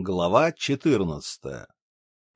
Глава 14.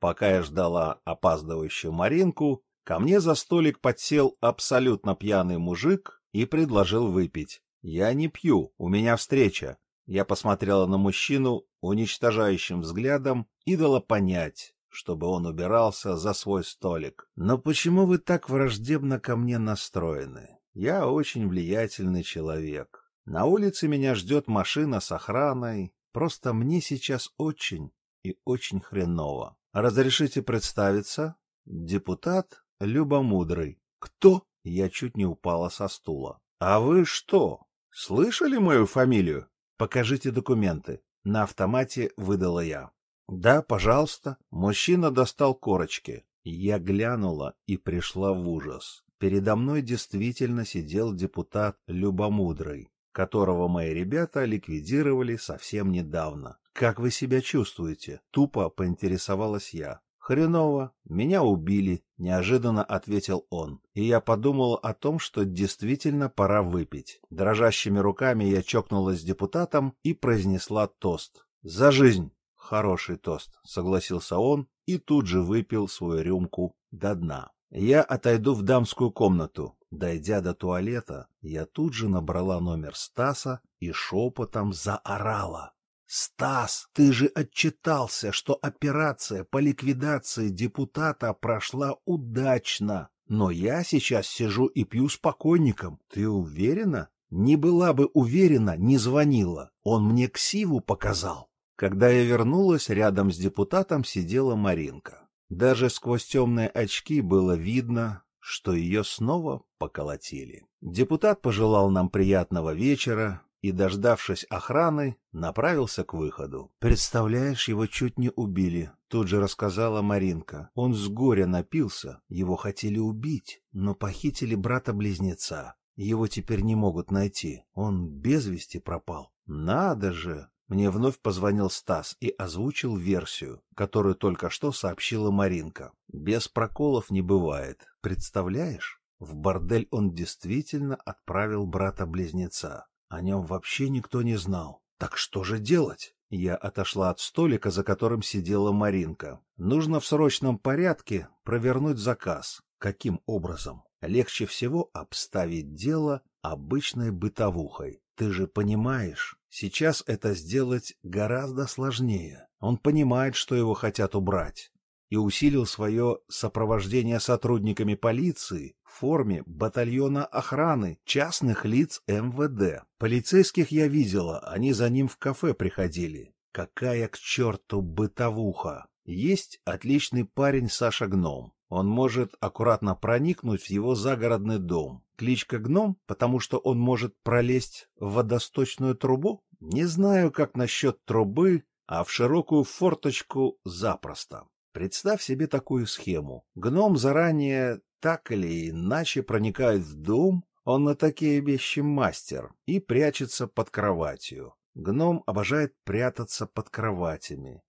Пока я ждала опаздывающую Маринку, ко мне за столик подсел абсолютно пьяный мужик и предложил выпить. Я не пью, у меня встреча. Я посмотрела на мужчину уничтожающим взглядом и дала понять, чтобы он убирался за свой столик. Но почему вы так враждебно ко мне настроены? Я очень влиятельный человек. На улице меня ждет машина с охраной, Просто мне сейчас очень и очень хреново. Разрешите представиться? Депутат Любомудрый. Кто? Я чуть не упала со стула. А вы что? Слышали мою фамилию? Покажите документы. На автомате выдала я. Да, пожалуйста. Мужчина достал корочки. Я глянула и пришла в ужас. Передо мной действительно сидел депутат Любомудрый которого мои ребята ликвидировали совсем недавно. Как вы себя чувствуете? Тупо поинтересовалась я. Хреново, меня убили, неожиданно ответил он. И я подумал о том, что действительно пора выпить. Дрожащими руками я чокнулась с депутатом и произнесла тост. За жизнь. Хороший тост, согласился он и тут же выпил свою рюмку до дна. Я отойду в дамскую комнату. Дойдя до туалета, я тут же набрала номер Стаса и шепотом заорала. «Стас, ты же отчитался, что операция по ликвидации депутата прошла удачно. Но я сейчас сижу и пью с покойником. Ты уверена?» «Не была бы уверена, не звонила. Он мне ксиву показал». Когда я вернулась, рядом с депутатом сидела Маринка. Даже сквозь темные очки было видно, что ее снова поколотили. Депутат пожелал нам приятного вечера и, дождавшись охраны, направился к выходу. «Представляешь, его чуть не убили», — тут же рассказала Маринка. «Он с горя напился, его хотели убить, но похитили брата-близнеца. Его теперь не могут найти, он без вести пропал». «Надо же!» Мне вновь позвонил Стас и озвучил версию, которую только что сообщила Маринка. Без проколов не бывает. Представляешь? В бордель он действительно отправил брата-близнеца. О нем вообще никто не знал. Так что же делать? Я отошла от столика, за которым сидела Маринка. Нужно в срочном порядке провернуть заказ. Каким образом? Легче всего обставить дело обычной бытовухой. Ты же понимаешь, сейчас это сделать гораздо сложнее. Он понимает, что его хотят убрать, и усилил свое сопровождение сотрудниками полиции в форме батальона охраны частных лиц МВД. Полицейских я видела, они за ним в кафе приходили. Какая к черту бытовуха! Есть отличный парень Саша Гном. Он может аккуратно проникнуть в его загородный дом. Кличка Гном, потому что он может пролезть в водосточную трубу? Не знаю, как насчет трубы, а в широкую форточку запросто. Представь себе такую схему. Гном заранее так или иначе проникает в дом, он на такие вещи мастер, и прячется под кроватью. Гном обожает прятаться под кроватями.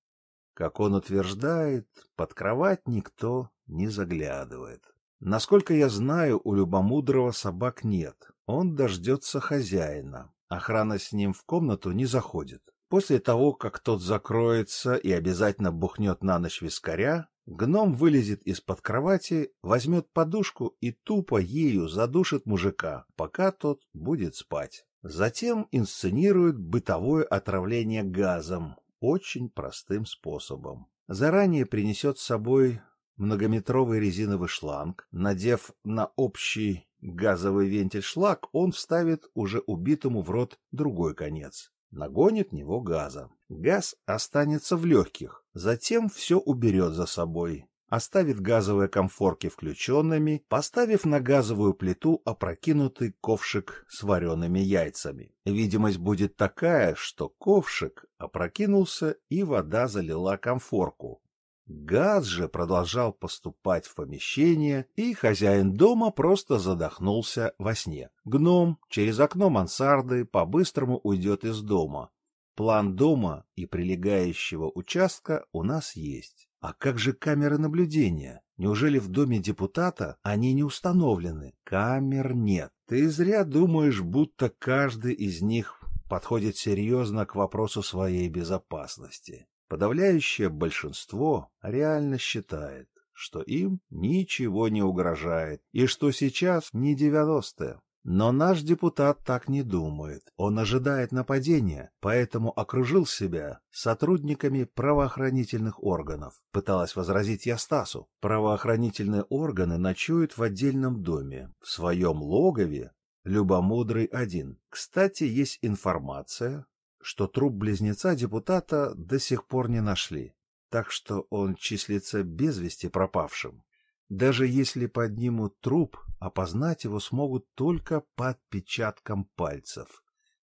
Как он утверждает, под кровать никто не заглядывает. Насколько я знаю, у Любомудрого собак нет. Он дождется хозяина. Охрана с ним в комнату не заходит. После того, как тот закроется и обязательно бухнет на ночь вискаря, гном вылезет из-под кровати, возьмет подушку и тупо ею задушит мужика, пока тот будет спать. Затем инсценирует бытовое отравление газом, очень простым способом. Заранее принесет с собой многометровый резиновый шланг. Надев на общий газовый вентиль шлак, он вставит уже убитому в рот другой конец. Нагонит него газа. Газ останется в легких, затем все уберет за собой оставит газовые комфорки включенными, поставив на газовую плиту опрокинутый ковшик с вареными яйцами. Видимость будет такая, что ковшик опрокинулся и вода залила комфорку. Газ же продолжал поступать в помещение, и хозяин дома просто задохнулся во сне. Гном через окно мансарды по-быстрому уйдет из дома. План дома и прилегающего участка у нас есть. А как же камеры наблюдения? Неужели в доме депутата они не установлены? Камер нет. Ты зря думаешь, будто каждый из них подходит серьезно к вопросу своей безопасности. Подавляющее большинство реально считает, что им ничего не угрожает и что сейчас не девяностые. Но наш депутат так не думает. Он ожидает нападения, поэтому окружил себя сотрудниками правоохранительных органов. Пыталась возразить я Стасу. Правоохранительные органы ночуют в отдельном доме. В своем логове Любомудрый один. Кстати, есть информация, что труп близнеца депутата до сих пор не нашли, так что он числится без вести пропавшим. Даже если поднимут труп, опознать его смогут только по отпечаткам пальцев.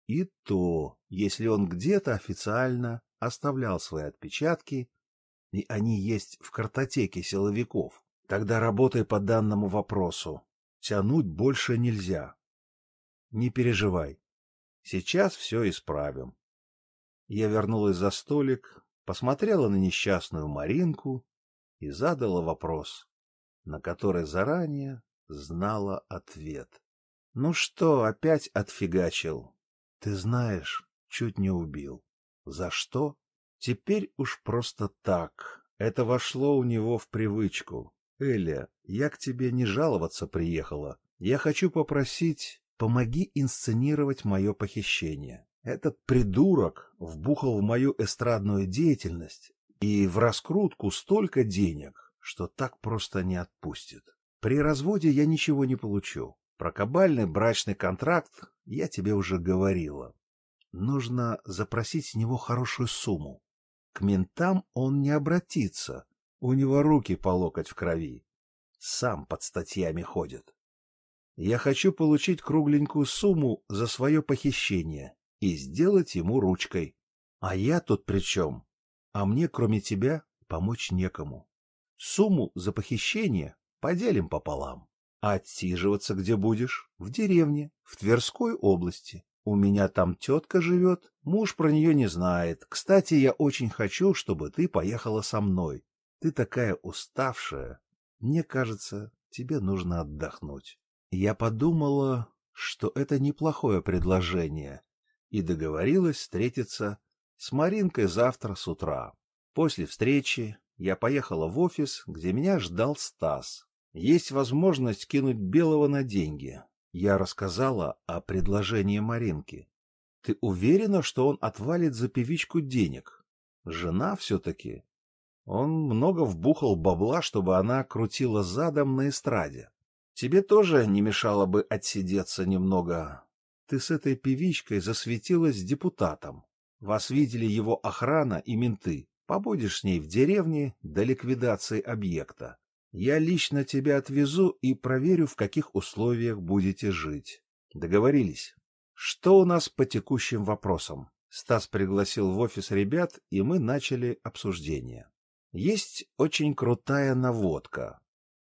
И то, если он где-то официально оставлял свои отпечатки, и они есть в картотеке силовиков. Тогда работай по данному вопросу. Тянуть больше нельзя. Не переживай. Сейчас все исправим. Я вернулась за столик, посмотрела на несчастную Маринку и задала вопрос, на который заранее знала ответ. — Ну что, опять отфигачил? Ты знаешь, чуть не убил. За что? Теперь уж просто так. Это вошло у него в привычку. Эля, я к тебе не жаловаться приехала. Я хочу попросить, помоги инсценировать мое похищение. Этот придурок вбухал в мою эстрадную деятельность и в раскрутку столько денег, что так просто не отпустит. При разводе я ничего не получу. Про кабальный брачный контракт я тебе уже говорила. Нужно запросить с него хорошую сумму. К ментам он не обратится, у него руки по локоть в крови. Сам под статьями ходит. Я хочу получить кругленькую сумму за свое похищение и сделать ему ручкой. А я тут при чем? А мне, кроме тебя, помочь некому. Сумму за похищение поделим пополам. А отсиживаться где будешь? В деревне, в Тверской области. У меня там тетка живет, муж про нее не знает. Кстати, я очень хочу, чтобы ты поехала со мной. Ты такая уставшая. Мне кажется, тебе нужно отдохнуть. Я подумала, что это неплохое предложение, и договорилась встретиться с Маринкой завтра с утра. После встречи я поехала в офис, где меня ждал Стас. Есть возможность кинуть Белого на деньги. Я рассказала о предложении Маринки. Ты уверена, что он отвалит за певичку денег? Жена все-таки. Он много вбухал бабла, чтобы она крутила задом на эстраде. Тебе тоже не мешало бы отсидеться немного. Ты с этой певичкой засветилась депутатом. Вас видели его охрана и менты. Побудешь с ней в деревне до ликвидации объекта. Я лично тебя отвезу и проверю, в каких условиях будете жить. Договорились? Что у нас по текущим вопросам? Стас пригласил в офис ребят, и мы начали обсуждение. Есть очень крутая наводка.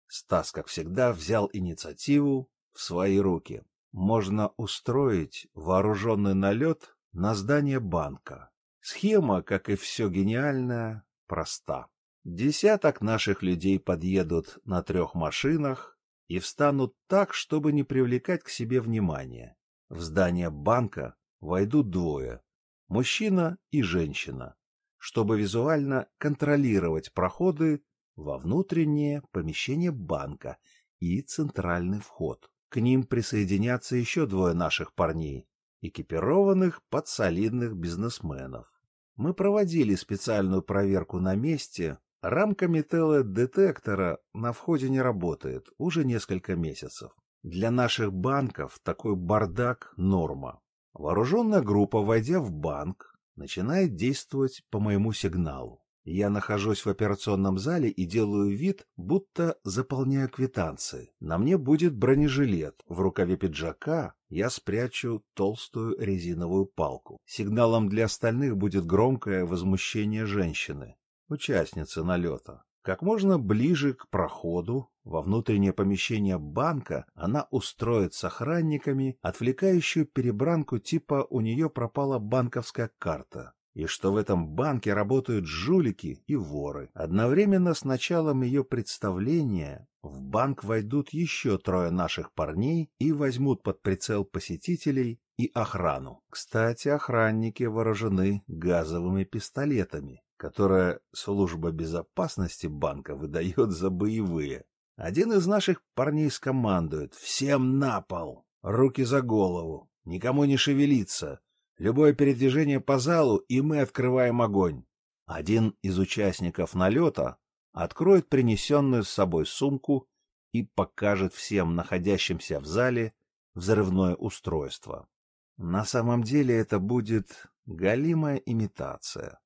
Стас, как всегда, взял инициативу в свои руки. Можно устроить вооруженный налет на здание банка. Схема, как и все гениальное, проста. Десяток наших людей подъедут на трех машинах и встанут так, чтобы не привлекать к себе внимания. В здание банка войдут двое – мужчина и женщина, чтобы визуально контролировать проходы во внутреннее помещение банка и центральный вход. К ним присоединятся еще двое наших парней, экипированных под солидных бизнесменов. Мы проводили специальную проверку на месте. Рамка металлодетектора на входе не работает уже несколько месяцев. Для наших банков такой бардак – норма. Вооруженная группа, войдя в банк, начинает действовать по моему сигналу. Я нахожусь в операционном зале и делаю вид, будто заполняю квитанции. На мне будет бронежилет. В рукаве пиджака я спрячу толстую резиновую палку. Сигналом для остальных будет громкое возмущение женщины, участницы налета. Как можно ближе к проходу во внутреннее помещение банка она устроит с охранниками отвлекающую перебранку типа «у нее пропала банковская карта» и что в этом банке работают жулики и воры. Одновременно с началом ее представления в банк войдут еще трое наших парней и возьмут под прицел посетителей и охрану. Кстати, охранники вооружены газовыми пистолетами. которое служба безопасности банка выдает за боевые. Один из наших парней скомандует «Всем на пол! Руки за голову! Никому не шевелиться! Любое передвижение по залу, и мы открываем огонь!» Один из участников налета откроет принесенную с собой сумку и покажет всем находящимся в зале взрывное устройство. На самом деле это будет галимая имитация.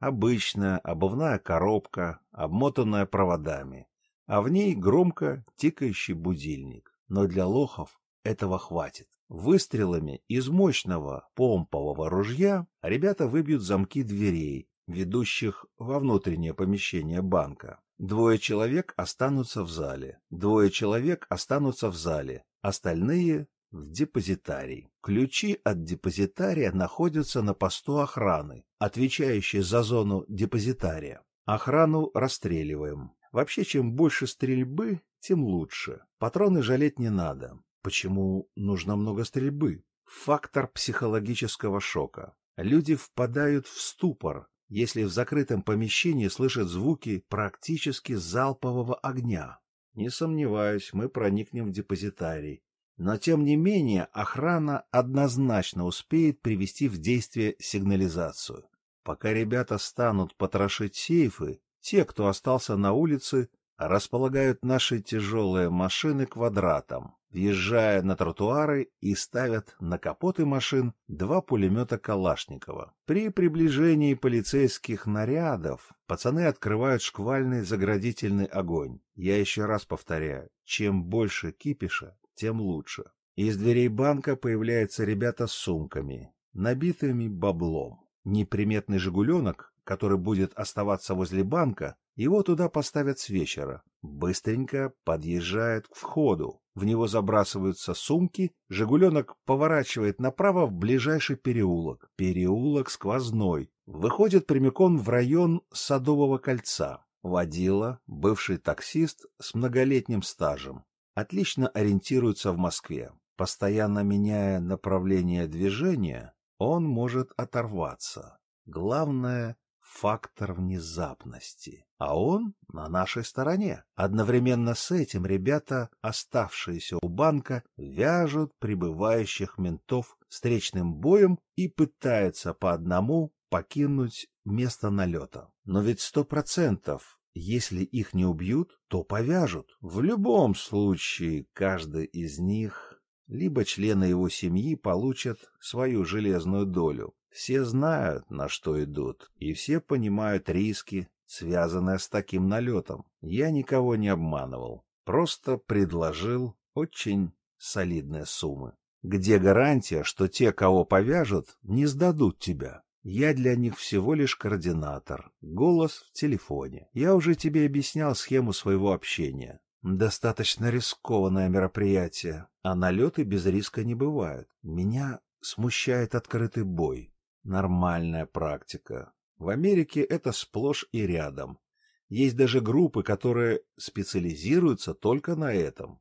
Обычная обувная коробка, обмотанная проводами, а в ней громко тикающий будильник. Но для лохов этого хватит. Выстрелами из мощного помпового ружья ребята выбьют замки дверей, ведущих во внутреннее помещение банка. Двое человек останутся в зале. Двое человек останутся в зале. Остальные в депозитарий. Ключи от депозитария находятся на посту охраны, отвечающей за зону депозитария. Охрану расстреливаем. Вообще, чем больше стрельбы, тем лучше. Патроны жалеть не надо. Почему нужно много стрельбы? Фактор психологического шока. Люди впадают в ступор, если в закрытом помещении слышат звуки практически залпового огня. Не сомневаюсь, мы проникнем в депозитарий. Но, тем не менее, охрана однозначно успеет привести в действие сигнализацию. Пока ребята станут потрошить сейфы, те, кто остался на улице, располагают наши тяжелые машины квадратом, въезжая на тротуары и ставят на капоты машин два пулемета Калашникова. При приближении полицейских нарядов пацаны открывают шквальный заградительный огонь. Я еще раз повторяю, чем больше кипиша, тем лучше. Из дверей банка появляются ребята с сумками, набитыми баблом. Неприметный «Жигуленок», который будет оставаться возле банка, его туда поставят с вечера. Быстренько подъезжает к входу. В него забрасываются сумки. «Жигуленок» поворачивает направо в ближайший переулок. Переулок сквозной. Выходит прямиком в район Садового кольца. Водила, бывший таксист с многолетним стажем. Отлично ориентируется в Москве. Постоянно меняя направление движения, он может оторваться. Главное фактор внезапности. А он на нашей стороне. Одновременно с этим ребята, оставшиеся у банка, вяжут прибывающих ментов встречным боем и пытаются по одному покинуть место налета. Но ведь сто процентов, если их не убьют, то повяжут. В любом случае, каждый из них, либо члены его семьи получат свою железную долю. Все знают, на что идут, и все понимают риски, связанные с таким налетом. Я никого не обманывал, просто предложил очень солидные суммы. Где гарантия, что те, кого повяжут, не сдадут тебя? Я для них всего лишь координатор, голос в телефоне. Я уже тебе объяснял схему своего общения. Достаточно рискованное мероприятие, а налеты без риска не бывают. Меня смущает открытый бой. Нормальная практика. В Америке это сплошь и рядом. Есть даже группы, которые специализируются только на этом.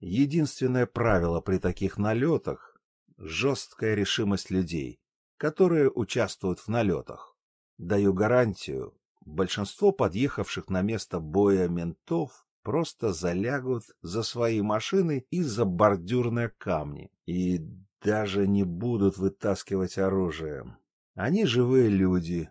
Единственное правило при таких налетах – жесткая решимость людей, которые участвуют в налетах. Даю гарантию, большинство подъехавших на место боя ментов просто залягут за свои машины и за бордюрные камни и даже не будут вытаскивать оружие. Они живые люди,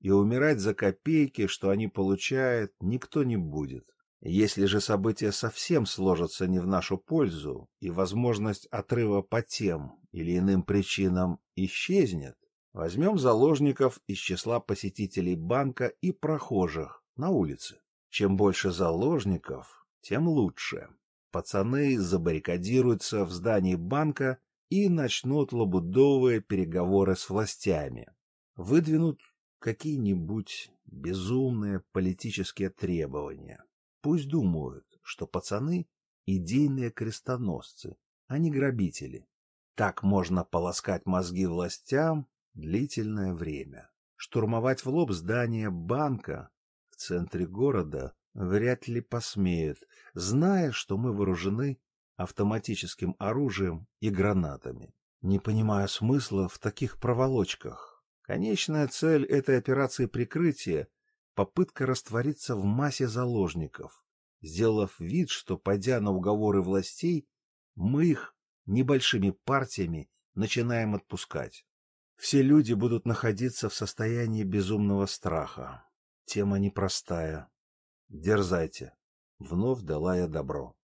и умирать за копейки, что они получают, никто не будет. Если же события совсем сложатся не в нашу пользу, и возможность отрыва по тем или иным причинам исчезнет, возьмем заложников из числа посетителей банка и прохожих на улице. Чем больше заложников, тем лучше. Пацаны забаррикадируются в здании банка и начнут лабудовые переговоры с властями. Выдвинут какие-нибудь безумные политические требования. Пусть думают, что пацаны — идейные крестоносцы, а не грабители. Так можно полоскать мозги властям длительное время. Штурмовать в лоб здание банка в центре города вряд ли посмеют, зная, что мы вооружены автоматическим оружием и гранатами. Не понимаю смысла в таких проволочках. Конечная цель этой операции прикрытия — попытка раствориться в массе заложников, сделав вид, что, пойдя на уговоры властей, мы их небольшими партиями начинаем отпускать. Все люди будут находиться в состоянии безумного страха. Тема непростая. Дерзайте. Вновь дала я добро.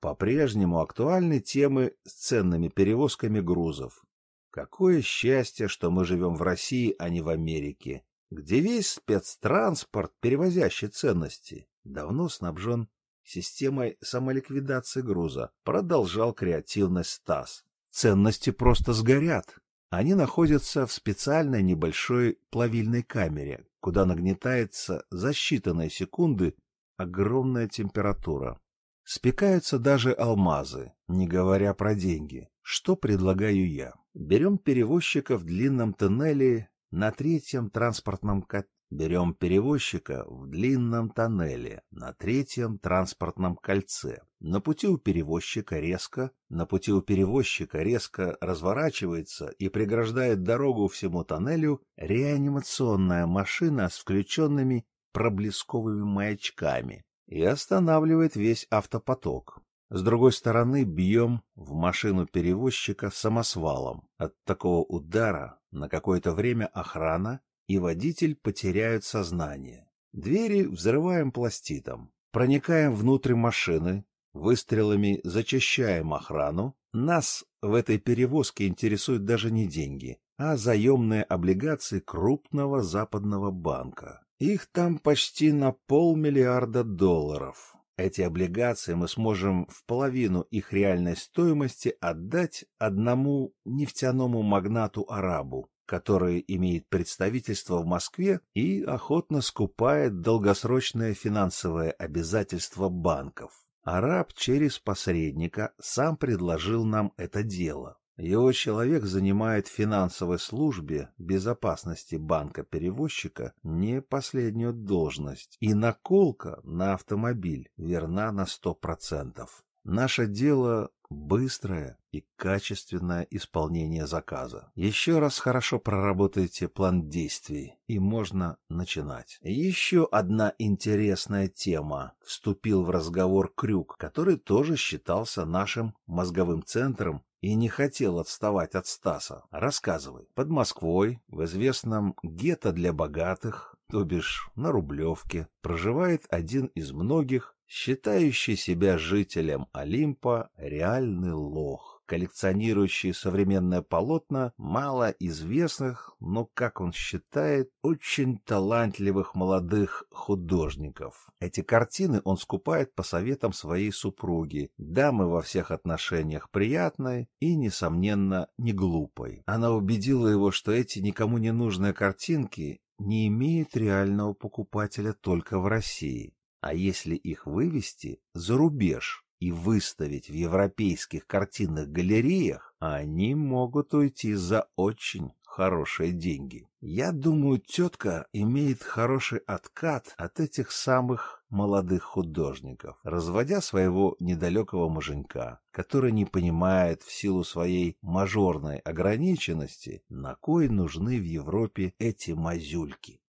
По-прежнему актуальны темы с ценными перевозками грузов. Какое счастье, что мы живем в России, а не в Америке, где весь спецтранспорт, перевозящий ценности, давно снабжен системой самоликвидации груза, продолжал креативность Стас. Ценности просто сгорят. Они находятся в специальной небольшой плавильной камере, куда нагнетается за считанные секунды огромная температура. Спекаются даже алмазы, не говоря про деньги. Что предлагаю я? Берем перевозчика в длинном тоннеле на третьем транспортном. Берем перевозчика в длинном тоннеле на третьем транспортном кольце. На пути у перевозчика резко, на пути у перевозчика резко разворачивается и преграждает дорогу всему тоннелю реанимационная машина с включенными проблесковыми маячками и останавливает весь автопоток. С другой стороны бьем в машину перевозчика самосвалом. От такого удара на какое-то время охрана и водитель потеряют сознание. Двери взрываем пластитом, проникаем внутрь машины, выстрелами зачищаем охрану. Нас в этой перевозке интересуют даже не деньги, а заемные облигации крупного западного банка. Их там почти на полмиллиарда долларов. Эти облигации мы сможем в половину их реальной стоимости отдать одному нефтяному магнату-арабу, который имеет представительство в Москве и охотно скупает долгосрочные финансовые обязательства банков. Араб через посредника сам предложил нам это дело. Его человек занимает в финансовой службе безопасности банка-перевозчика не последнюю должность, и наколка на автомобиль верна на сто процентов. Наше дело быстрое и качественное исполнение заказа. Еще раз хорошо проработайте план действий, и можно начинать. Еще одна интересная тема. Вступил в разговор Крюк, который тоже считался нашим мозговым центром и не хотел отставать от Стаса. Рассказывай. Под Москвой, в известном гетто для богатых, то бишь на Рублевке, проживает один из многих считающий себя жителем Олимпа реальный лох, коллекционирующий современное полотна малоизвестных, но, как он считает, очень талантливых молодых художников. Эти картины он скупает по советам своей супруги, дамы во всех отношениях приятной и, несомненно, не глупой. Она убедила его, что эти никому не нужные картинки не имеют реального покупателя только в России. А если их вывести за рубеж и выставить в европейских картинных галереях, они могут уйти за очень хорошие деньги. Я думаю, тетка имеет хороший откат от этих самых молодых художников, разводя своего недалекого муженька, который не понимает в силу своей мажорной ограниченности, на кой нужны в Европе эти мазюльки.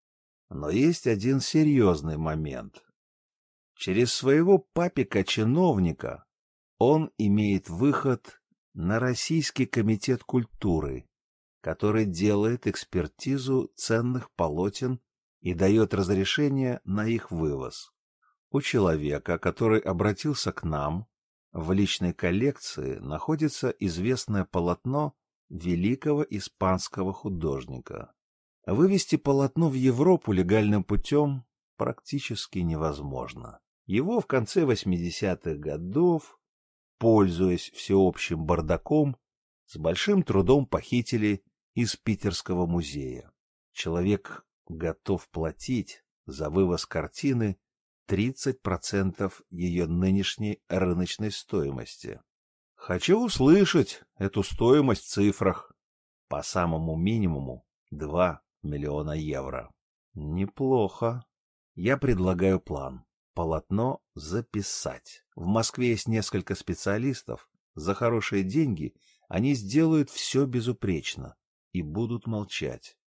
Но есть один серьезный момент, Через своего папика-чиновника он имеет выход на Российский комитет культуры, который делает экспертизу ценных полотен и дает разрешение на их вывоз. У человека, который обратился к нам, в личной коллекции находится известное полотно великого испанского художника. Вывести полотно в Европу легальным путем практически невозможно. Его в конце 80-х годов, пользуясь всеобщим бардаком, с большим трудом похитили из Питерского музея. Человек готов платить за вывоз картины 30% ее нынешней рыночной стоимости. Хочу услышать эту стоимость в цифрах. По самому минимуму 2 миллиона евро. Неплохо. Я предлагаю план полотно записать. В Москве есть несколько специалистов. За хорошие деньги они сделают все безупречно и будут молчать.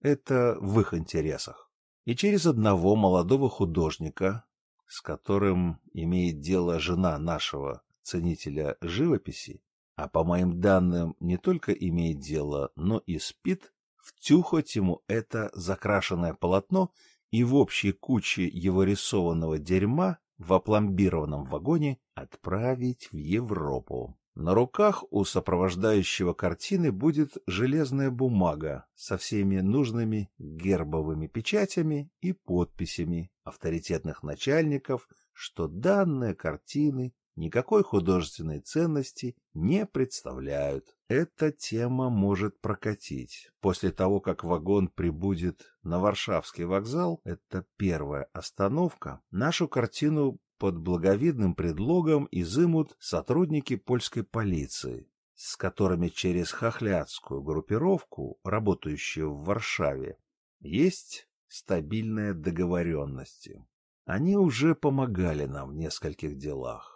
Это в их интересах. И через одного молодого художника, с которым имеет дело жена нашего ценителя живописи, а по моим данным не только имеет дело, но и спит, втюхать ему это закрашенное полотно и в общей куче его рисованного дерьма в опломбированном вагоне отправить в Европу. На руках у сопровождающего картины будет железная бумага со всеми нужными гербовыми печатями и подписями авторитетных начальников, что данные картины никакой художественной ценности не представляют. Эта тема может прокатить. После того, как вагон прибудет на Варшавский вокзал, это первая остановка, нашу картину под благовидным предлогом изымут сотрудники польской полиции, с которыми через хохлядскую группировку, работающую в Варшаве, есть стабильные договоренности. Они уже помогали нам в нескольких делах.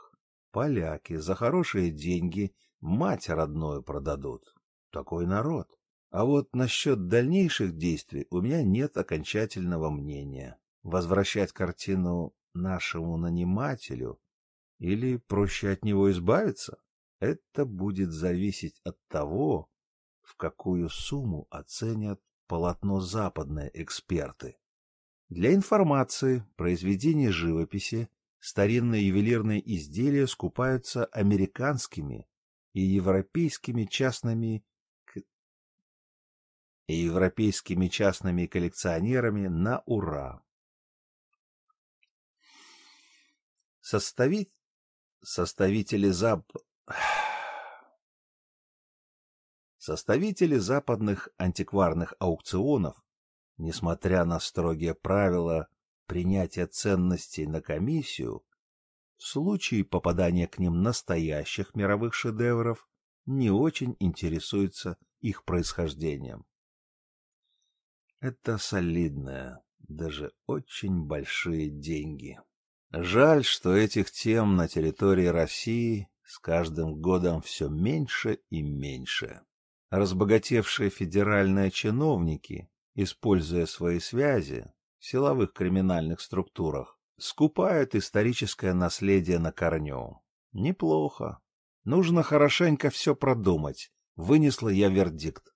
Поляки за хорошие деньги мать родную продадут. Такой народ. А вот насчет дальнейших действий у меня нет окончательного мнения. Возвращать картину нашему нанимателю или проще от него избавиться, это будет зависеть от того, в какую сумму оценят полотно западные эксперты. Для информации произведения живописи старинные ювелирные изделия скупаются американскими и европейскими частными и европейскими частными коллекционерами на ура. Составить... Составители зап... Составители западных антикварных аукционов, несмотря на строгие правила принятия ценностей на комиссию, в попадания к ним настоящих мировых шедевров не очень интересуются их происхождением. Это солидные, даже очень большие деньги. Жаль, что этих тем на территории России с каждым годом все меньше и меньше. Разбогатевшие федеральные чиновники, используя свои связи силовых криминальных структурах, скупают историческое наследие на корню. Неплохо. Нужно хорошенько все продумать. Вынесла я вердикт.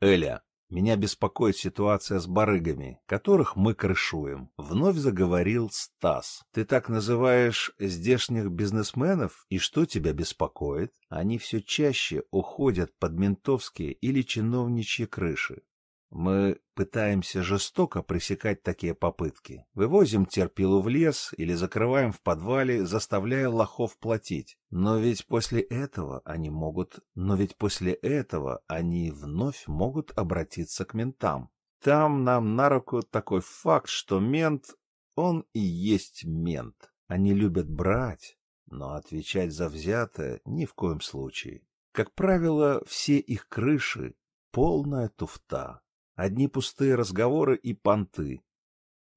Эля, меня беспокоит ситуация с барыгами, которых мы крышуем. Вновь заговорил Стас. Ты так называешь здешних бизнесменов? И что тебя беспокоит? Они все чаще уходят под ментовские или чиновничьи крыши. Мы пытаемся жестоко пресекать такие попытки. Вывозим терпилу в лес или закрываем в подвале, заставляя лохов платить. Но ведь после этого они могут... Но ведь после этого они вновь могут обратиться к ментам. Там нам на руку такой факт, что мент, он и есть мент. Они любят брать, но отвечать за взятое ни в коем случае. Как правило, все их крыши — полная туфта. Одни пустые разговоры и понты.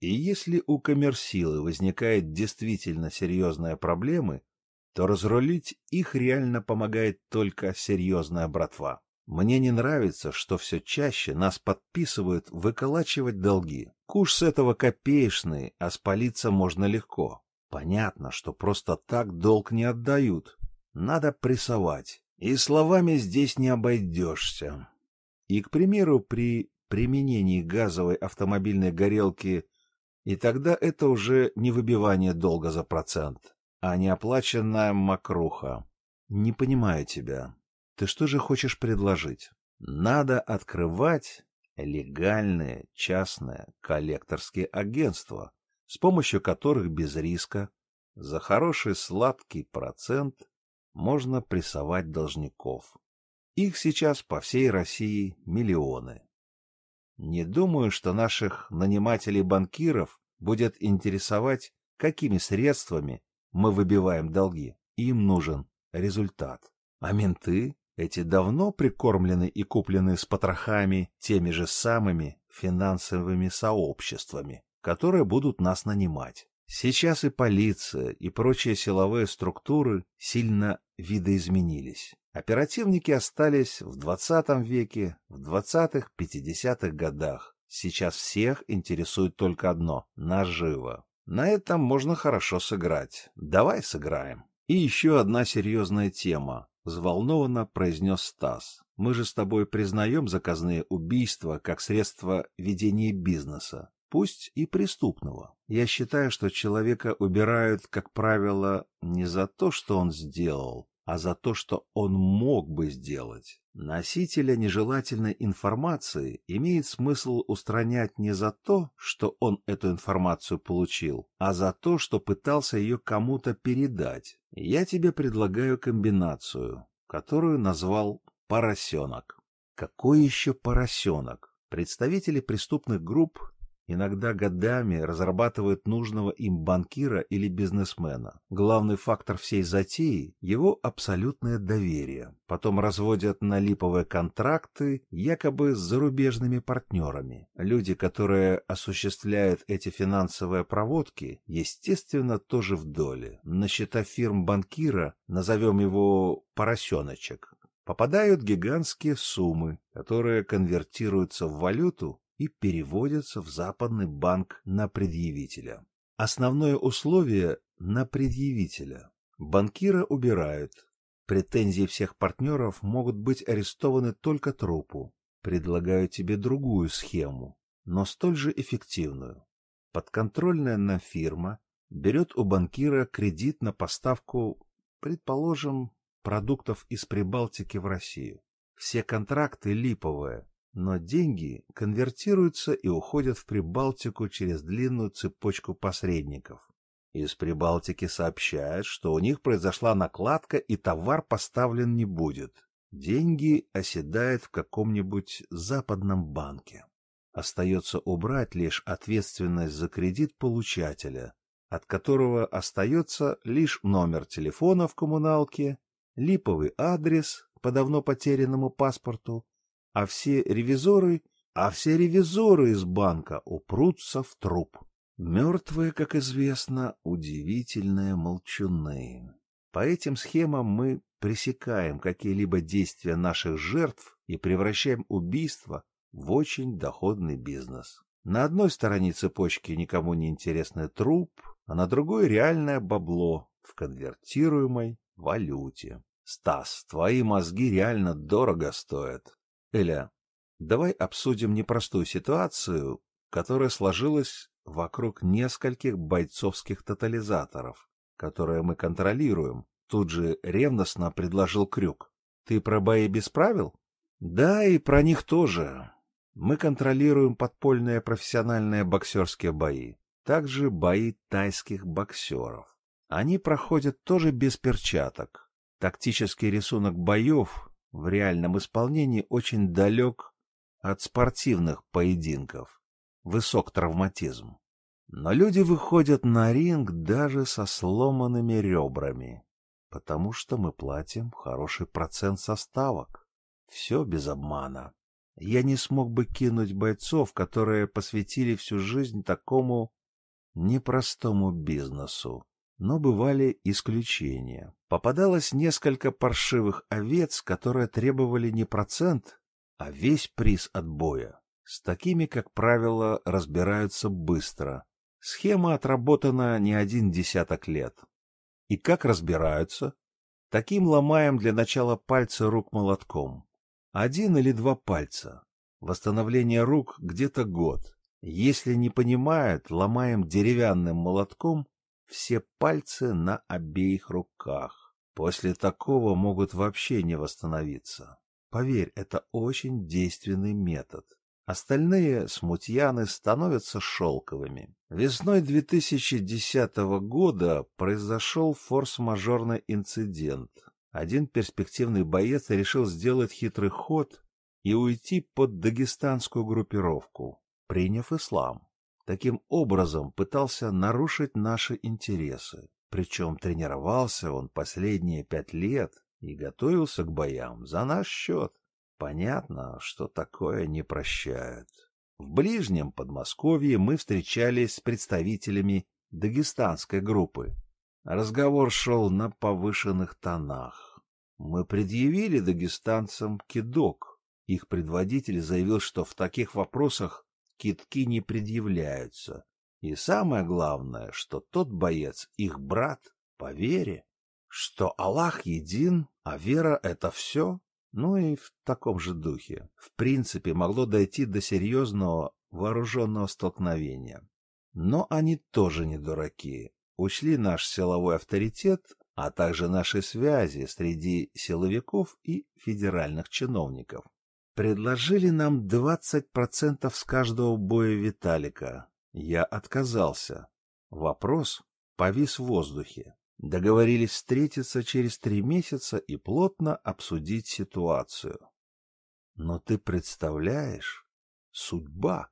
И если у коммерсилы возникает действительно серьезная проблема, то разрулить их реально помогает только серьезная братва. Мне не нравится, что все чаще нас подписывают выколачивать долги. Куш с этого копеечный, а спалиться можно легко. Понятно, что просто так долг не отдают. Надо прессовать. И словами здесь не обойдешься. И, к примеру, при применении газовой автомобильной горелки, и тогда это уже не выбивание долга за процент, а неоплаченная макруха. Не понимаю тебя. Ты что же хочешь предложить? Надо открывать легальные частные коллекторские агентства, с помощью которых без риска за хороший сладкий процент можно прессовать должников. Их сейчас по всей России миллионы. Не думаю, что наших нанимателей-банкиров будет интересовать, какими средствами мы выбиваем долги. Им нужен результат. А менты эти давно прикормлены и куплены с потрохами теми же самыми финансовыми сообществами, которые будут нас нанимать. Сейчас и полиция, и прочие силовые структуры сильно видоизменились. Оперативники остались в 20 веке, в 20-50-х годах. Сейчас всех интересует только одно — наживо. На этом можно хорошо сыграть. Давай сыграем. И еще одна серьезная тема, — взволнованно произнес Стас. Мы же с тобой признаем заказные убийства как средство ведения бизнеса, пусть и преступного. Я считаю, что человека убирают, как правило, не за то, что он сделал, а за то, что он мог бы сделать. Носителя нежелательной информации имеет смысл устранять не за то, что он эту информацию получил, а за то, что пытался ее кому-то передать. Я тебе предлагаю комбинацию, которую назвал «поросенок». Какой еще поросенок? Представители преступных групп иногда годами разрабатывают нужного им банкира или бизнесмена. Главный фактор всей затеи – его абсолютное доверие. Потом разводят на липовые контракты якобы с зарубежными партнерами. Люди, которые осуществляют эти финансовые проводки, естественно, тоже в доле. На счета фирм банкира, назовем его «поросеночек», попадают гигантские суммы, которые конвертируются в валюту и переводятся в западный банк на предъявителя. Основное условие – на предъявителя. Банкира убирают. Претензии всех партнеров могут быть арестованы только трупу. Предлагаю тебе другую схему, но столь же эффективную. Подконтрольная на фирма берет у банкира кредит на поставку, предположим, продуктов из Прибалтики в Россию. Все контракты липовые, но деньги конвертируются и уходят в Прибалтику через длинную цепочку посредников. Из Прибалтики сообщают, что у них произошла накладка и товар поставлен не будет. Деньги оседают в каком-нибудь западном банке. Остается убрать лишь ответственность за кредит получателя, от которого остается лишь номер телефона в коммуналке, липовый адрес по давно потерянному паспорту а все ревизоры, а все ревизоры из банка упрутся в труп. Мертвые, как известно, удивительные молчуны. По этим схемам мы пресекаем какие-либо действия наших жертв и превращаем убийство в очень доходный бизнес. На одной стороне цепочки никому не интересный труп, а на другой реальное бабло в конвертируемой валюте. Стас, твои мозги реально дорого стоят. Эля, давай обсудим непростую ситуацию, которая сложилась вокруг нескольких бойцовских тотализаторов, которые мы контролируем. Тут же ревностно предложил Крюк. Ты про бои без правил? Да, и про них тоже. Мы контролируем подпольные профессиональные боксерские бои, также бои тайских боксеров. Они проходят тоже без перчаток. Тактический рисунок боев в реальном исполнении очень далек от спортивных поединков. Высок травматизм. Но люди выходят на ринг даже со сломанными ребрами, потому что мы платим хороший процент составок. Все без обмана. Я не смог бы кинуть бойцов, которые посвятили всю жизнь такому непростому бизнесу но бывали исключения. Попадалось несколько паршивых овец, которые требовали не процент, а весь приз от боя. С такими, как правило, разбираются быстро. Схема отработана не один десяток лет. И как разбираются? Таким ломаем для начала пальцы рук молотком. Один или два пальца. Восстановление рук где-то год. Если не понимают, ломаем деревянным молотком все пальцы на обеих руках. После такого могут вообще не восстановиться. Поверь, это очень действенный метод. Остальные смутьяны становятся шелковыми. Весной 2010 года произошел форс-мажорный инцидент. Один перспективный боец решил сделать хитрый ход и уйти под дагестанскую группировку, приняв ислам. Таким образом пытался нарушить наши интересы. Причем тренировался он последние пять лет и готовился к боям за наш счет. Понятно, что такое не прощают. В ближнем Подмосковье мы встречались с представителями дагестанской группы. Разговор шел на повышенных тонах. Мы предъявили дагестанцам кидок. Их предводитель заявил, что в таких вопросах китки не предъявляются. И самое главное, что тот боец их брат по вере, что Аллах един, а вера — это все. Ну и в таком же духе. В принципе, могло дойти до серьезного вооруженного столкновения. Но они тоже не дураки. Учли наш силовой авторитет, а также наши связи среди силовиков и федеральных чиновников. Предложили нам 20% с каждого боя Виталика. Я отказался. Вопрос повис в воздухе. Договорились встретиться через три месяца и плотно обсудить ситуацию. Но ты представляешь, судьба.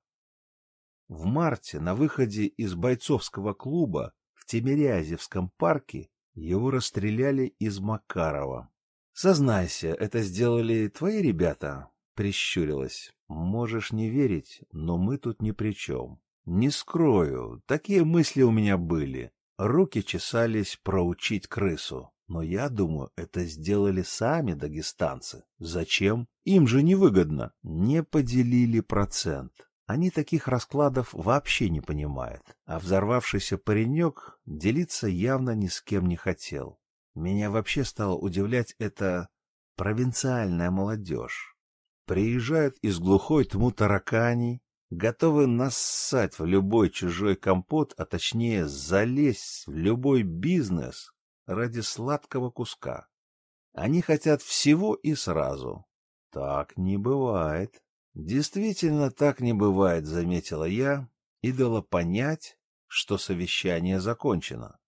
В марте на выходе из бойцовского клуба в Тимирязевском парке его расстреляли из Макарова. Сознайся, это сделали твои ребята? Прищурилась. Можешь не верить, но мы тут ни при чем. Не скрою, такие мысли у меня были. Руки чесались проучить крысу. Но я думаю, это сделали сами дагестанцы. Зачем? Им же невыгодно. Не поделили процент. Они таких раскладов вообще не понимают. А взорвавшийся паренек делиться явно ни с кем не хотел. Меня вообще стало удивлять эта провинциальная молодежь. Приезжают из глухой тьму таракани, готовы нассать в любой чужой компот, а точнее залезть в любой бизнес ради сладкого куска. Они хотят всего и сразу. Так не бывает. Действительно так не бывает, заметила я и дала понять, что совещание закончено.